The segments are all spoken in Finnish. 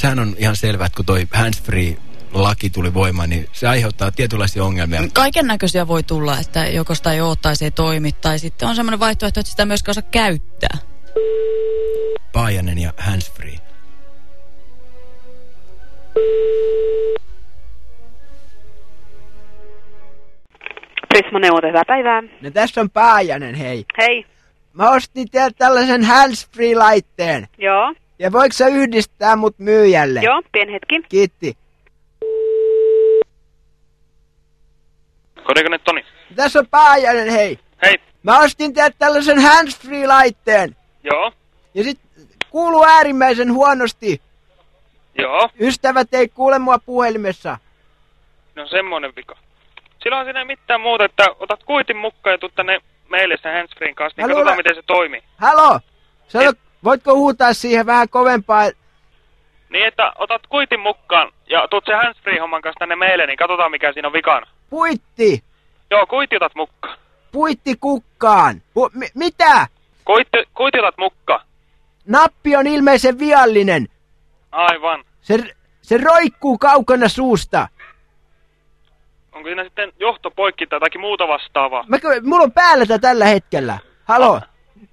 sehän on ihan selvää, että kun toi handsfree laki tuli voimaan, niin se aiheuttaa tietynlaisia ongelmia. Kaiken näköisiä voi tulla, että joko sitä ei ole tai se ei toimi, tai sitten on semmoinen vaihtoehto, että sitä myöskään osaa käyttää. Paajanen ja handsfree. Prisma Neuvot, hyvää päivää. No tässä on Paajanen, hei. Hei. Mä ostin teiltä tällaisen handsfree-laitteen. Joo. Ja voiko sä yhdistää mut myyjälle? Joo, pieni hetki. Kiitti. Kodikone Toni. Tässä on Paajanen, hei. Hei. Mä ostin teiltä tällaisen handsfree-laitteen. Joo. Ja sit kuuluu äärimmäisen huonosti. Joo. Ystävät ei kuule mua puhelimessa. No semmonen vika. Silloin siinä ei mitään muuta, että otat kuitin mukaan ja tuut tänne meille sen handsfreen kanssa, niin Mä katsotaan miten se toimii. Halo? Sano, voitko huutaa siihen vähän kovempaa? Niin, että otat kuitin mukaan ja tuut sen handsfree-homman kanssa tänne meille, niin katsotaan mikä siinä on vikana. Puitti! Joo, kuiti otat mukaan. Puitti kukkaan. Pu- mi- mitä? Kuitti, kuiti otat mukaan. Nappi on ilmeisen viallinen. Aivan. Se, se roikkuu kaukana suusta. Onko siinä sitten johto poikki tai jotakin muuta vastaavaa? Mä, mulla on päällä tällä hetkellä. Halo?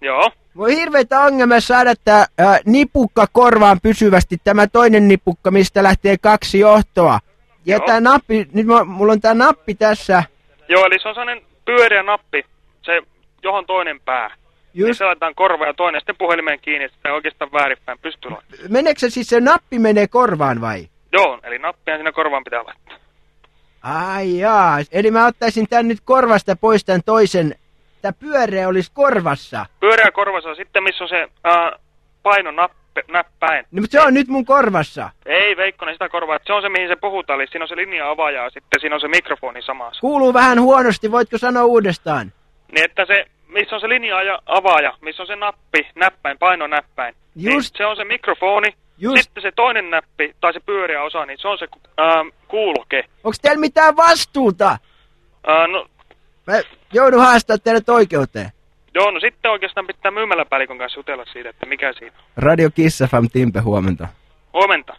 Joo. On hirveitä ongelmia saada tää ää, nipukka korvaan pysyvästi. Tämä toinen nipukka, mistä lähtee kaksi johtoa. Ja Joo. tää nappi, nyt mä, mulla on tää nappi tässä. Joo, eli se on sellainen pyöreä nappi, se johon toinen pää. Niin Just, se laitetaan korva ja toinen sitten puhelimeen kiinni, ei oikeastaan väärinpäin pysty laittamaan. meneekö se siis se nappi menee korvaan vai? Joo, eli nappia siinä korvaan pitää laittaa. Ai jaa, eli mä ottaisin tän nyt korvasta pois tän toisen. Tää pyöreä olisi korvassa. Pyöreä korvassa sitten, missä on se äh, paino nappe, näppäin. No, mutta se on nyt mun korvassa. Ei Veikkonen sitä korvaa, että se on se mihin se puhutaan, eli siinä on se linja-avaaja ja sitten siinä on se mikrofoni samassa. Kuuluu vähän huonosti, voitko sanoa uudestaan? Niin että se, missä on se linja-avaaja, missä on se nappi, näppäin, painonäppäin. Niin Just. se on se mikrofoni, Just. sitten se toinen näppi, tai se pyöreä osa, niin se on se ähm, kuuloke. Onks teillä mitään vastuuta? Äh, no, Mä joudun haastaa teidät oikeuteen. joo, no sitten oikeastaan pitää myymäläpäällikön kanssa jutella siitä, että mikä siinä on. Radio Kiss FM Timpe, huomenta. Huomenta.